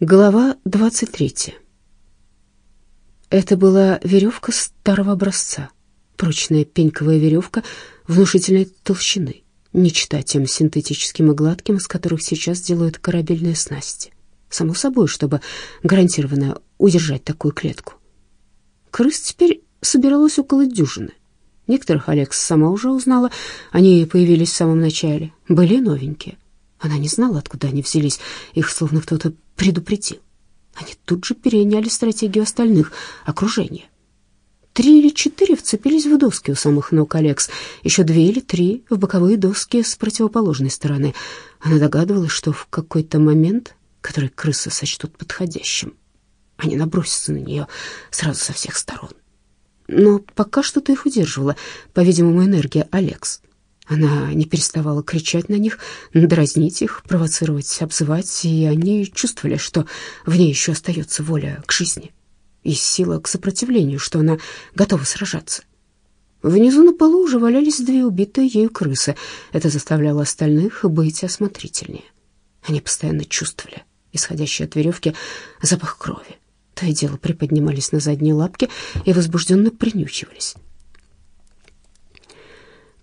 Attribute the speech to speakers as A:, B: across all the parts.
A: Глава 23. Это была веревка старого образца, прочная пеньковая веревка внушительной толщины, не читать тем синтетическим и гладким, из которых сейчас делают корабельные снасти. Само собой, чтобы гарантированно удержать такую клетку. Крыс теперь собиралось около дюжины. Некоторых Алекс сама уже узнала, они появились в самом начале, были новенькие. Она не знала, откуда они взялись, их словно кто-то предупредил. Они тут же переняли стратегию остальных окружения. Три или четыре вцепились в доски у самых ног Алекс, еще две или три в боковые доски с противоположной стороны. Она догадывалась, что в какой-то момент, который крысы сочтут подходящим, они набросятся на нее сразу со всех сторон. Но пока что-то их удерживало, по-видимому, энергия Алекс. Она не переставала кричать на них, дразнить их, провоцировать, обзывать, и они чувствовали, что в ней еще остается воля к жизни и сила к сопротивлению, что она готова сражаться. Внизу на полу уже валялись две убитые ею крысы. Это заставляло остальных быть осмотрительнее. Они постоянно чувствовали исходящий от веревки запах крови. То и дело приподнимались на задние лапки и возбужденно принюхивались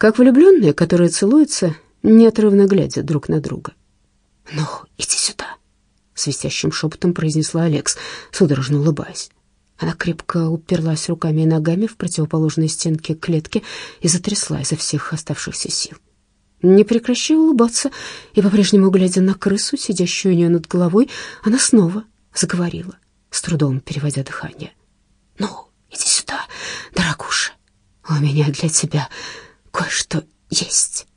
A: как влюбленные, которые целуются, неотрывно глядя друг на друга. «Ну, иди сюда», — свистящим шепотом произнесла Алекс, судорожно улыбаясь. Она крепко уперлась руками и ногами в противоположные стенки клетки и затрясла изо всех оставшихся сил. Не прекращая улыбаться и по-прежнему глядя на крысу, сидящую у нее над головой, она снова заговорила, с трудом переводя дыхание. «Ну, иди сюда, дорогуша, у меня для тебя кое-что есть.